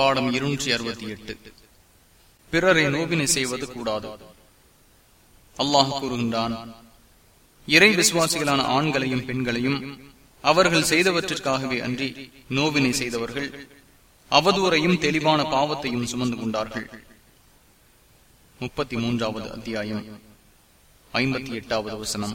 பாடம் இருநூற்றி அறுபத்தி எட்டு. பிறரை நோவினை செய்வது கூடாது. அல்லாஹ் கூறுகின்றான் இறை விசுவாசிகளான ஆண்களையும் பெண்களையும் அவர்கள் செய்தவற்றிற்காகவே அன்றி நோவினை செய்தவர்கள் அவதூறையும் தெளிவான பாவத்தையும் சுமந்து கொண்டார்கள். முப்பத்தி மூன்றாவது அத்தியாயம் ஐம்பத்தி எட்டாவது வசனம்.